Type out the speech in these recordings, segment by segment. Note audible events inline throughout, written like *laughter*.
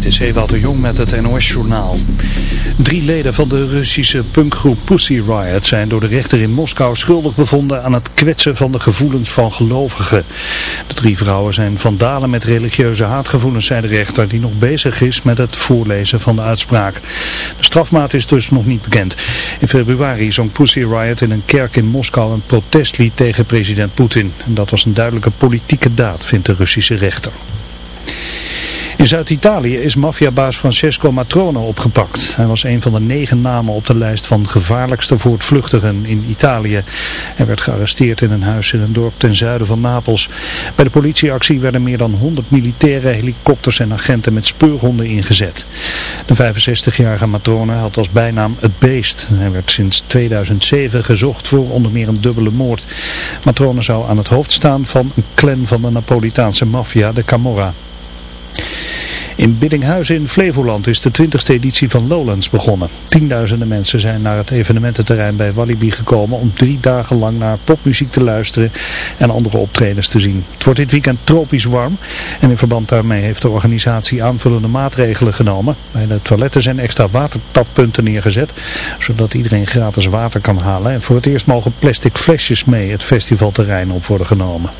Dit is Ewout de Jong met het NOS-journaal. Drie leden van de Russische punkgroep Pussy Riot zijn door de rechter in Moskou schuldig bevonden aan het kwetsen van de gevoelens van gelovigen. De drie vrouwen zijn vandalen met religieuze haatgevoelens, zei de rechter, die nog bezig is met het voorlezen van de uitspraak. De strafmaat is dus nog niet bekend. In februari zong Pussy Riot in een kerk in Moskou een protestlied tegen president Poetin. En dat was een duidelijke politieke daad, vindt de Russische rechter. In Zuid-Italië is maffiabaas Francesco Matrone opgepakt. Hij was een van de negen namen op de lijst van gevaarlijkste voortvluchtigen in Italië. Hij werd gearresteerd in een huis in een dorp ten zuiden van Napels. Bij de politieactie werden meer dan 100 militairen, helikopters en agenten met speurhonden ingezet. De 65-jarige Matrone had als bijnaam het beest. Hij werd sinds 2007 gezocht voor onder meer een dubbele moord. Matrone zou aan het hoofd staan van een clan van de Napolitaanse maffia, de Camorra. In Biddinghuizen in Flevoland is de 20e editie van Lowlands begonnen. Tienduizenden mensen zijn naar het evenemententerrein bij Walibi gekomen om drie dagen lang naar popmuziek te luisteren en andere optredens te zien. Het wordt dit weekend tropisch warm en in verband daarmee heeft de organisatie aanvullende maatregelen genomen. Bij de toiletten zijn extra watertappunten neergezet, zodat iedereen gratis water kan halen. En voor het eerst mogen plastic flesjes mee het festivalterrein op worden genomen.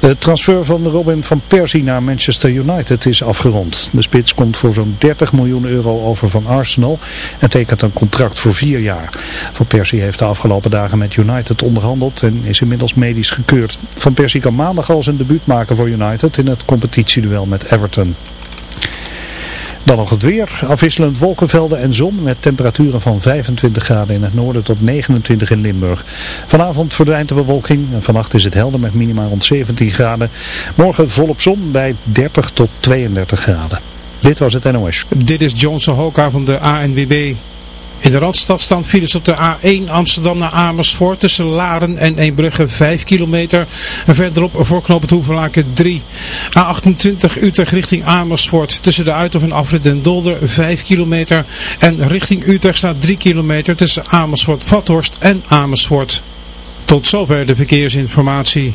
De transfer van Robin van Persie naar Manchester United is afgerond. De spits komt voor zo'n 30 miljoen euro over van Arsenal en tekent een contract voor vier jaar. Van Persie heeft de afgelopen dagen met United onderhandeld en is inmiddels medisch gekeurd. Van Persie kan maandag al zijn debuut maken voor United in het competitieduel met Everton. Dan nog het weer. Afwisselend wolkenvelden en zon met temperaturen van 25 graden in het noorden tot 29 in Limburg. Vanavond verdwijnt de bewolking en vannacht is het helder met minima rond 17 graden. Morgen volop zon bij 30 tot 32 graden. Dit was het NOS. Dit is Johnson Hoka van de ANWB. In de Randstad staan files op de A1 Amsterdam naar Amersfoort tussen Laren en Eembrugge 5 kilometer. En verderop voor knooppunt Hoevelaken 3. A28 Utrecht richting Amersfoort tussen de Uithof en Afrit den Dolder 5 kilometer. En richting Utrecht staat 3 kilometer tussen Amersfoort, Vathorst en Amersfoort. Tot zover de verkeersinformatie.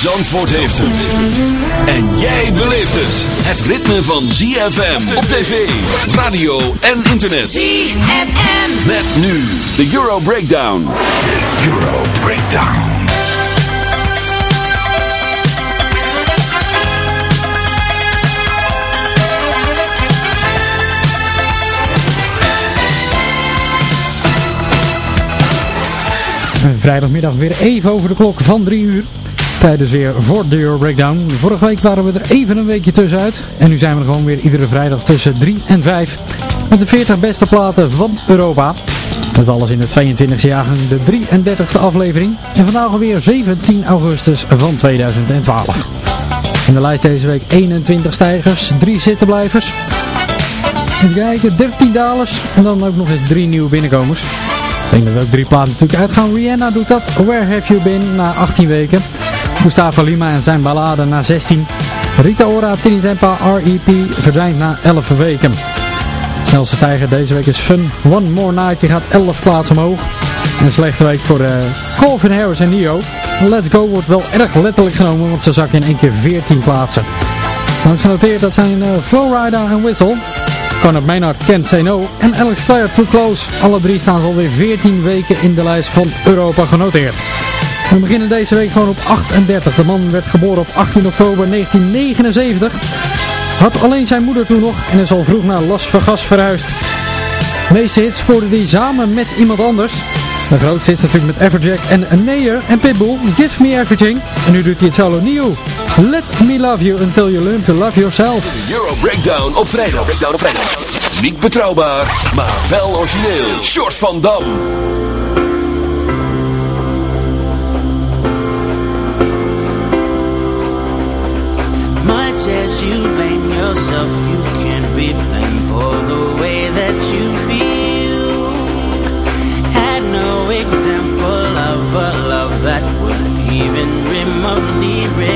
Zandvoort heeft het. En jij beleeft het. Het ritme van ZFM op tv, radio en internet. ZFM. Met nu de Euro Breakdown. Euro Breakdown. Vrijdagmiddag weer even over de klok van 3 uur. Tijdens weer voor de Euro Breakdown. Vorige week waren we er even een weekje tussenuit. En nu zijn we er gewoon weer iedere vrijdag tussen 3 en 5. Met de 40 beste platen van Europa. Dat alles in de 22e jaargang, de 33e aflevering. En vandaag alweer 17 augustus van 2012. In de lijst deze week 21 stijgers, 3 zittenblijvers. Even kijken, 13 dalers en dan ook nog eens 3 nieuwe binnenkomers. Ik denk dat ook drie platen natuurlijk uitgaan. Rihanna doet dat. Where Have You Been na 18 weken. Gustavo Lima en zijn ballade na 16. Rita Ora, Tini Tempa, R.E.P. verdwijnt na 11 weken. snelste stijger deze week is Fun One More Night. Die gaat 11 plaatsen omhoog. een slechte week voor uh, Calvin Harris en Nio. Let's Go wordt wel erg letterlijk genomen, want ze zakken in één keer 14 plaatsen. Dan genoteerd dat zijn uh, Flowrider en Whistle. Conor Maynard, Can't Say No en Alex Clare Too Close. Alle drie staan alweer 14 weken in de lijst van Europa genoteerd. We beginnen deze week gewoon op 38. De man werd geboren op 18 oktober 1979. Had alleen zijn moeder toen nog en is al vroeg naar Las Vegas verhuisd. De meeste hits scoorde hij samen met iemand anders. De grootste is natuurlijk met Everjack en Nayer en Pitbull, Give Me Everything. En nu doet hij het solo nieuw. Let Me Love You Until You Learn To Love Yourself. Euro Breakdown op vrijdag. Breakdown op vrijdag. Niet betrouwbaar, maar wel origineel. Short van Dam. As you blame yourself, you can't be blamed for the way that you feel. Had no example of a love that was even remotely real.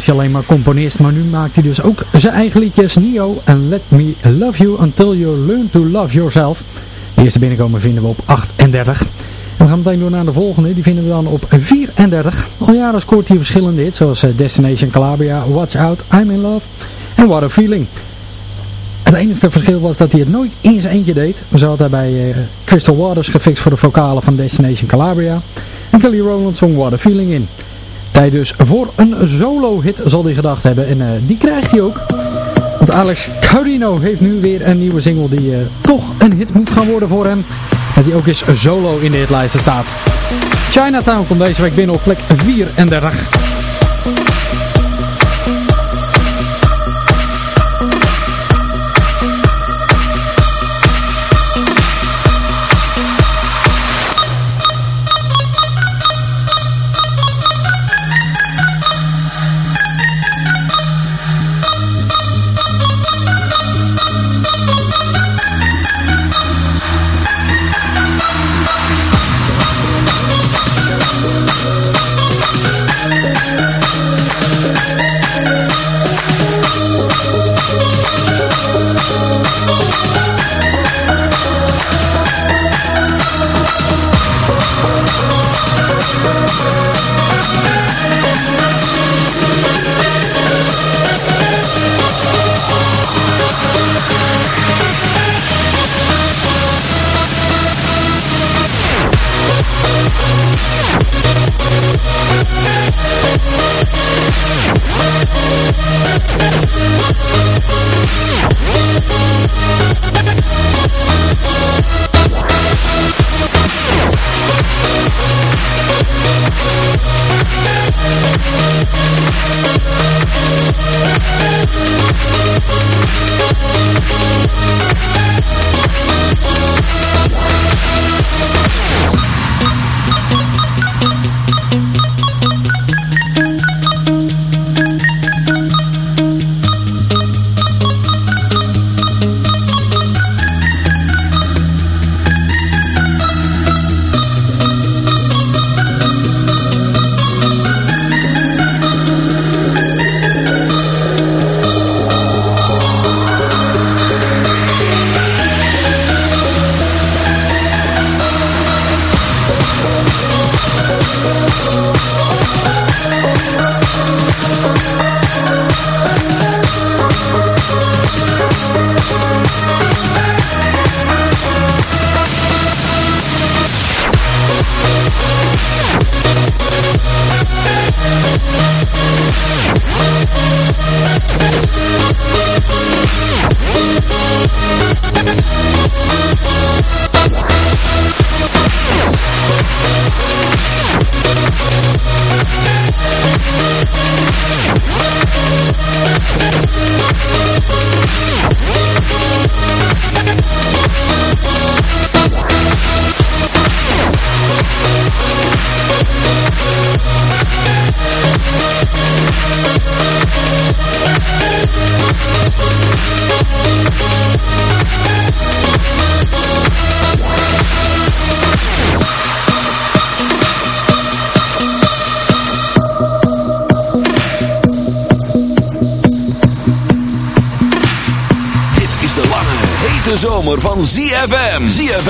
Was hij alleen maar componist, maar nu maakt hij dus ook zijn eigen liedjes. Neo en Let Me Love You Until You Learn to Love Yourself. De eerste binnenkomen vinden we op 38. En we gaan meteen door naar de volgende, die vinden we dan op 34. Al jaren scoort hij verschillende hits, zoals eh, Destination Calabria, Watch Out, I'm In Love en What A Feeling. Het enige verschil was dat hij het nooit in zijn eentje deed. Zo had hij bij uh, Crystal Waters gefixt voor de vocalen van Destination Calabria. En Kelly Rowland zong What A Feeling in. Tijd dus voor een solo hit zal hij gedacht hebben. En uh, die krijgt hij ook. Want Alex Carino heeft nu weer een nieuwe single die uh, toch een hit moet gaan worden voor hem. Dat hij ook eens solo in de hitlijsten staat. Chinatown komt deze week binnen op plek 34.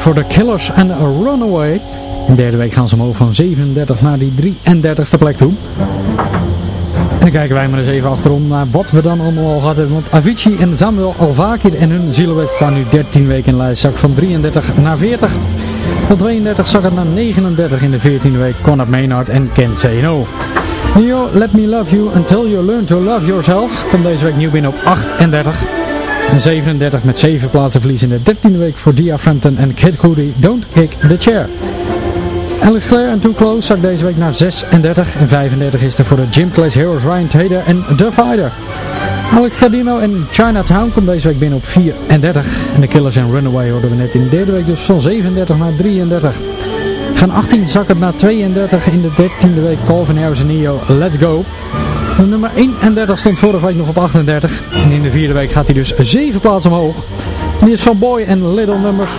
33 deze week voor The Killers en Runaway. In de derde week gaan ze omhoog van 37 naar die 33ste plek toe. En dan kijken wij maar eens even achterom naar wat we dan allemaal al gehad hebben. Want Avicii en Samuel Alvakir en hun silhouet staan nu 13 weken in de van 33 naar 40. Van 32 zak het naar 39 in de 14e week. Conrad Maynard en Say No. Neo, Let Me Love You Until You Learn To Love Yourself. Komt deze week nieuw binnen op 38. En 37 met 7 plaatsen verlies in de 13e week voor Dia Frampton en Kid Cudi. Don't Kick the Chair. Alex Clare en Too Close zakt deze week naar 36 en 35 is er voor de Gym Class Heroes Ryan Tader en The Fighter. Alex Gardino en Chinatown komt deze week binnen op 34 en de Killers en Runaway hoorden we net in de derde week dus van 37 naar 33. Van 18 zakt het naar 32 in de 13e week Calvin Harris en Neo Let's Go. Nummer 31 stond vorige week nog op 38 en in de vierde week gaat hij dus 7 plaatsen omhoog. Die is van Boy en Little Numbers.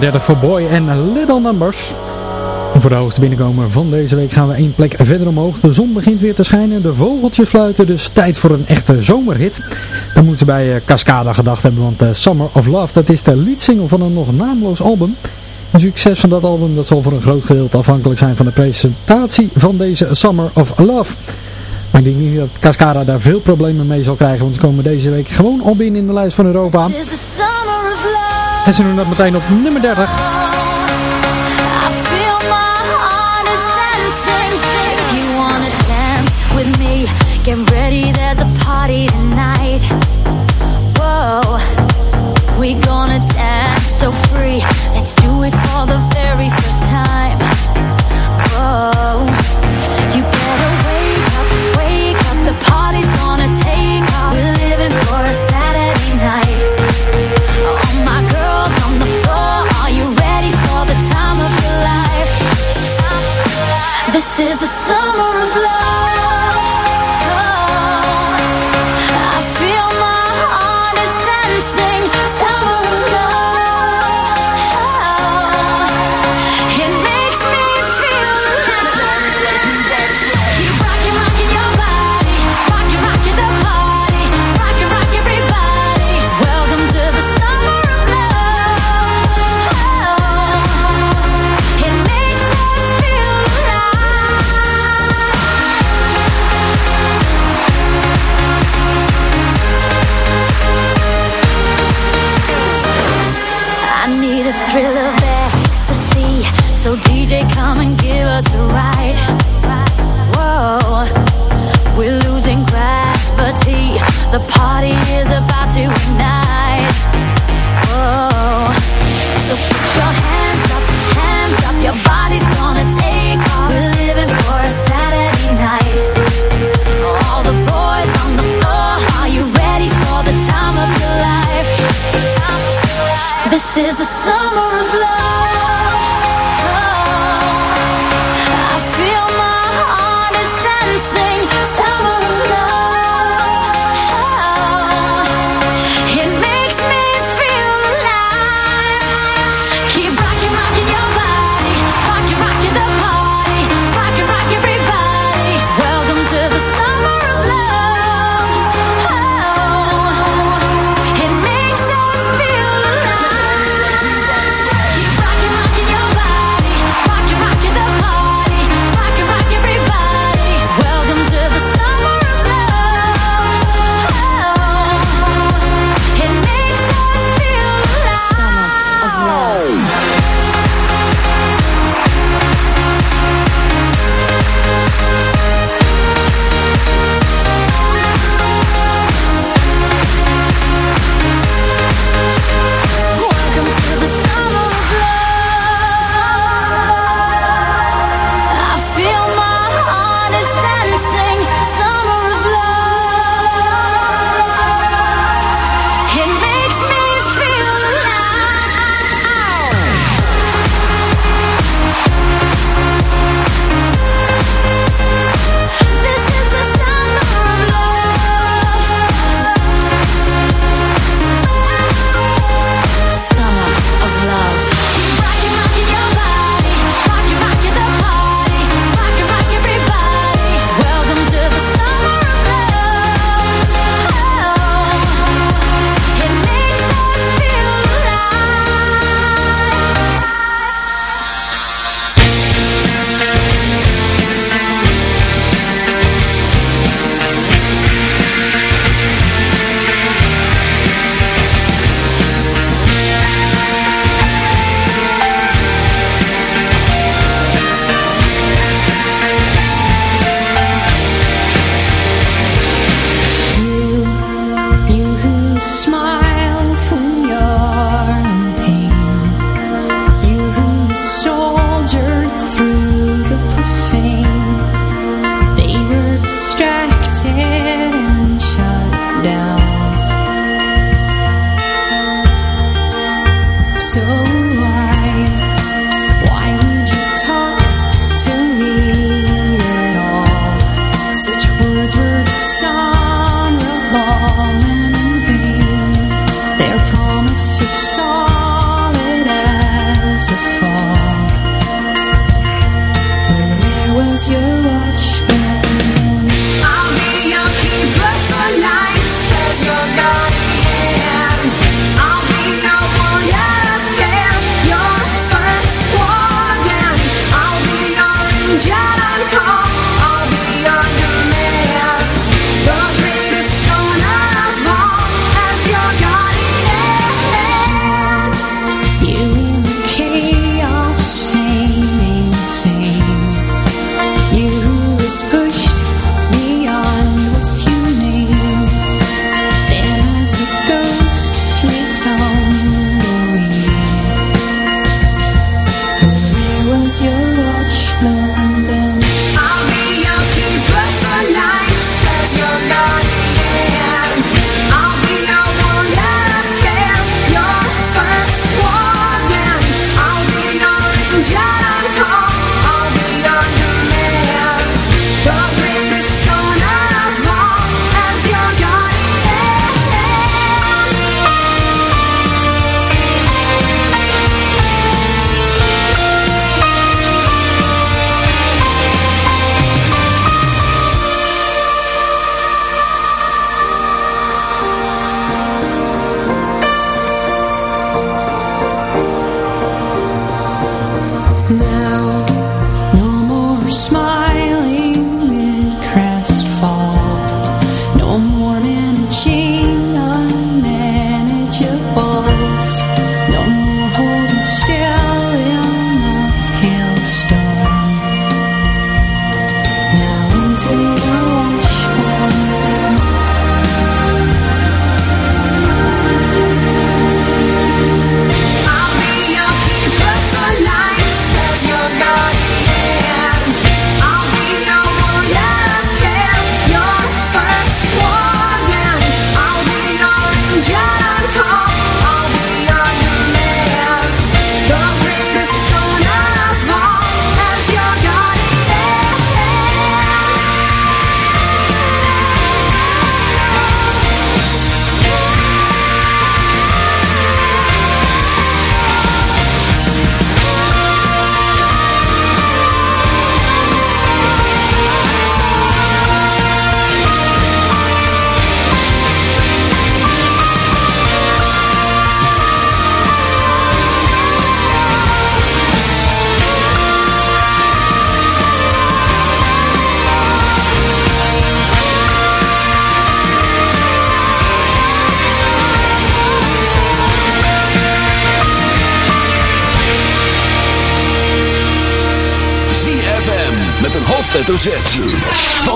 Nummer 31 voor Boy en Little Numbers. Voor de hoogste binnenkomer van deze week gaan we één plek verder omhoog. De zon begint weer te schijnen, de vogeltjes fluiten, dus tijd voor een echte zomerhit. Dan moeten ze bij eh, Cascada gedacht hebben, want uh, Summer of Love, dat is de leadsingle van een nog naamloos album. Het succes van dat album dat zal voor een groot gedeelte afhankelijk zijn van de presentatie van deze Summer of Love. Maar ik denk niet dat Cascada daar veel problemen mee zal krijgen, want ze komen deze week gewoon al binnen in de lijst van Europa. En ze doen dat meteen op nummer 30. thrill of ecstasy. So DJ, come and give us a ride. Whoa, we're losing gravity. The party is a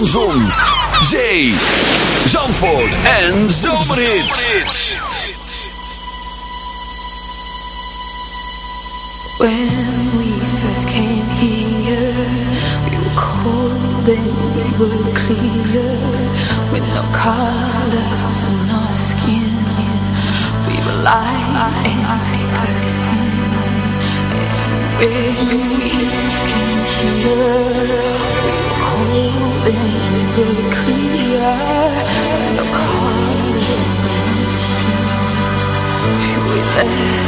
Van Zon, Zee, Zandvoort en Zomerhits. Uh...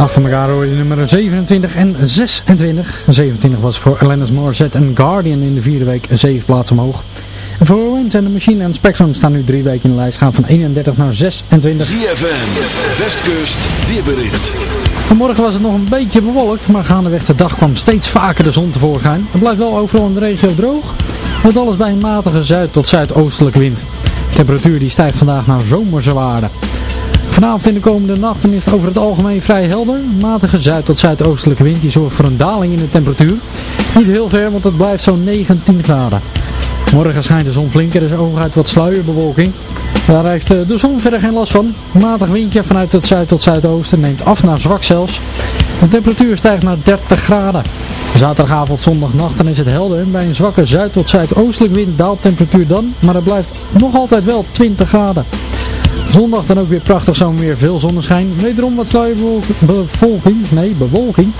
Achter elkaar hoor je nummer 27 en 26. 27 was voor Alanis Morissette en Guardian in de vierde week 7 plaatsen omhoog. En voor en de Machine en Spectrum staan nu drie weken in de lijst. Gaan van 31 naar 26. ZFM, Westkust, weerbericht. Vanmorgen was het nog een beetje bewolkt, maar gaandeweg de dag kwam steeds vaker de zon tevoorschijn. Het blijft wel overal in de regio droog, met alles bij een matige zuid- tot zuidoostelijke wind. De temperatuur die stijgt vandaag naar zomerse waarden. Vanavond in de komende nachten is het over het algemeen vrij helder. Matige zuid- tot zuidoostelijke wind die zorgt voor een daling in de temperatuur. Niet heel ver, want het blijft zo'n 19 graden. Morgen schijnt de zon flink, er is hooguit wat sluierbewolking. Daar heeft eh, de zon verder geen last van. Matig windje vanuit het zuid tot zuidoosten neemt af naar zwak zelfs. De temperatuur stijgt naar 30 graden. Zaterdagavond, zondagnacht dan is het helder. Bij een zwakke zuid tot zuidoostelijk wind daalt temperatuur dan, maar het blijft nog altijd wel 20 graden. Zondag dan ook weer prachtig zomerweer, veel zonneschijn. Wederom wat sluierbevolking, nee bewolking.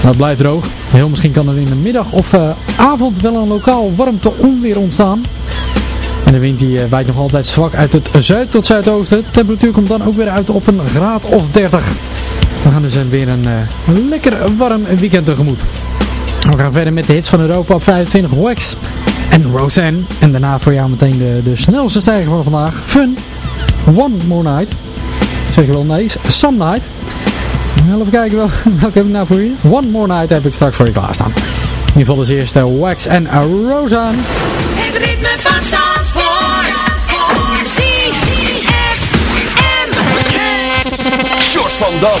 Maar het blijft droog. Heel misschien kan er in de middag of eh, avond wel een lokaal warmte onweer ontstaan. En de wind die eh, waait nog altijd zwak uit het zuid tot zuidoosten. De temperatuur komt dan ook weer uit op een graad of 30. We gaan dus weer een eh, lekker warm weekend tegemoet. We gaan verder met de hits van Europa op 25 Wax en Roseanne. En daarna voor jou meteen de, de snelste stijger van vandaag. Fun. One More Night. Zeg je wel nee, Some Night. Even kijken wel, *laughs* welke heb ik nou voor je? One More Night heb ik straks voor je klaarstaan. In ieder geval als eerste Wax en Roseanne. Het ritme van Zandvoort. Short van Dam.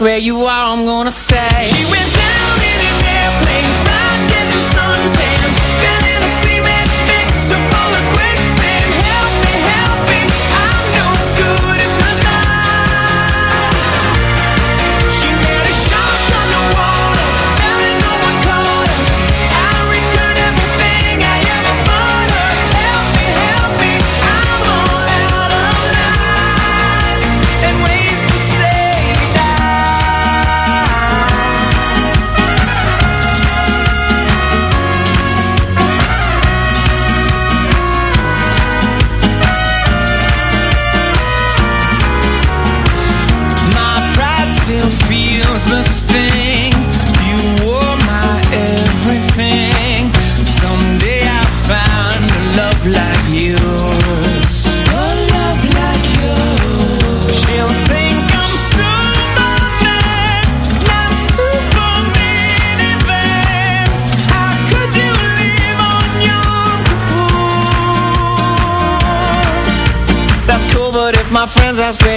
Where you are,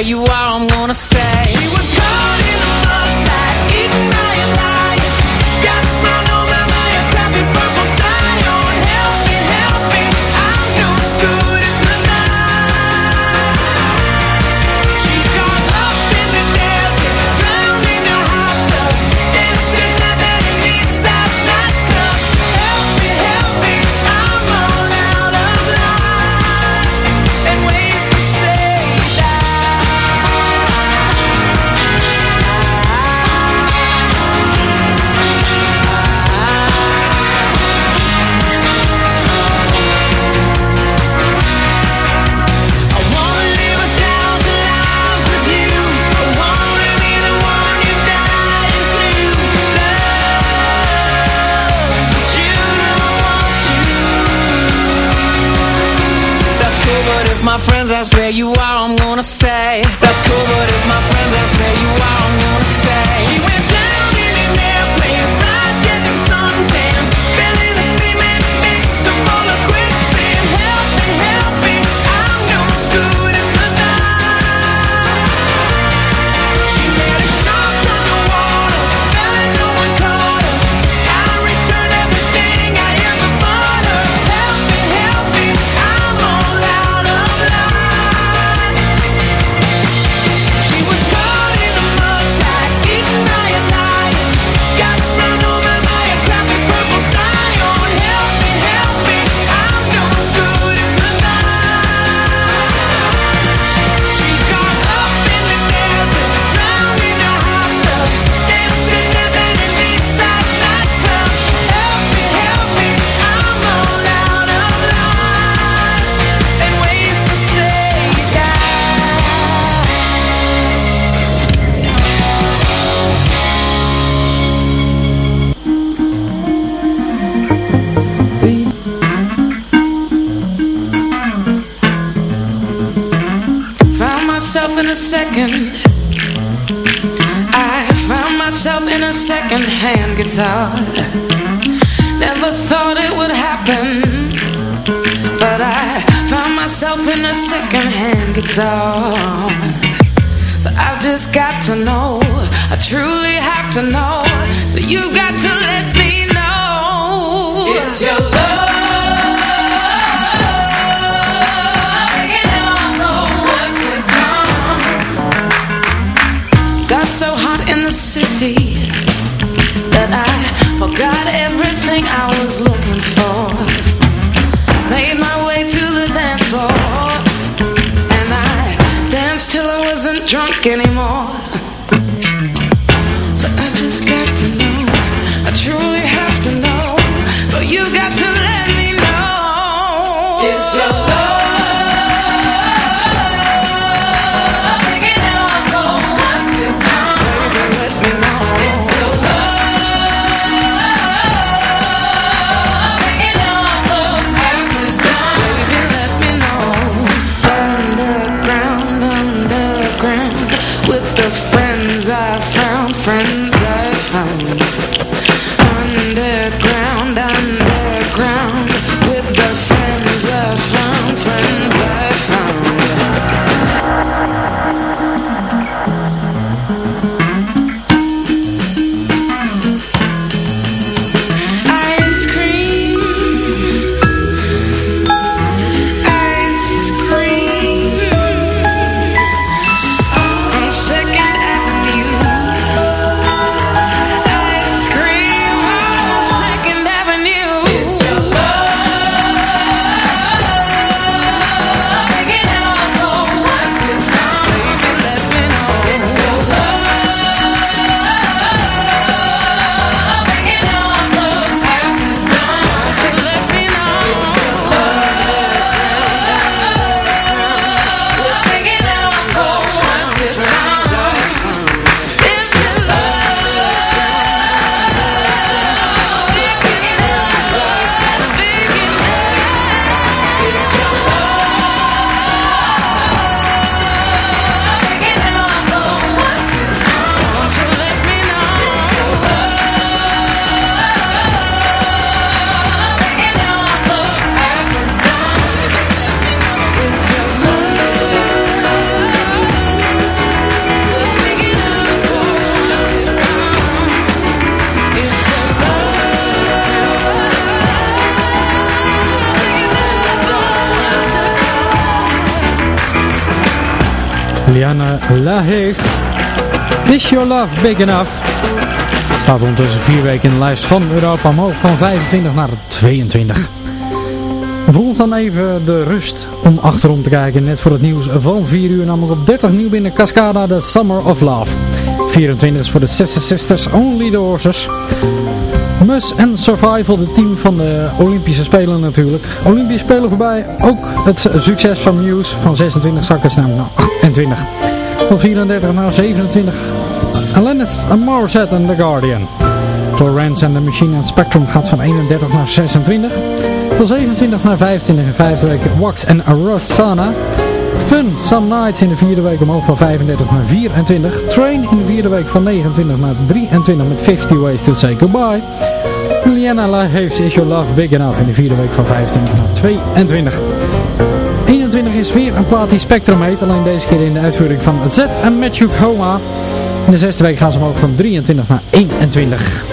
you are, Can he Liana Lahays. Is Your Love Big Enough? Staat ondertussen vier weken in de lijst van Europa omhoog van 25 naar 22. Voor ons dan even de rust om achterom te kijken. Net voor het nieuws van 4 uur namelijk op 30 nieuw binnen Cascada The Summer of Love. 24 is voor de 66ers Only the Horses. Mus en Survival, de team van de Olympische Spelen natuurlijk. Olympische Spelen voorbij, ook het succes van Muse van 26 zakken naar 28. Van 34 naar 27. Alanis Morissette en The Guardian. Florence and the Machine and Spectrum gaat van 31 naar 26. Van 27 naar 25 in vijfde week Wax en Rosanna. Fun Some Nights in de vierde week omhoog van 35 naar 24. Train in de vierde week van 29 naar 23 met 50 Ways to Say Goodbye. Liana heeft Is Your Love Big Enough in de vierde week van 25 naar 22. 21 is weer een plaat die Spectrum heet, alleen deze keer in de uitvoering van Z en Matthew Coma. In de zesde week gaan ze omhoog van 23 naar 21.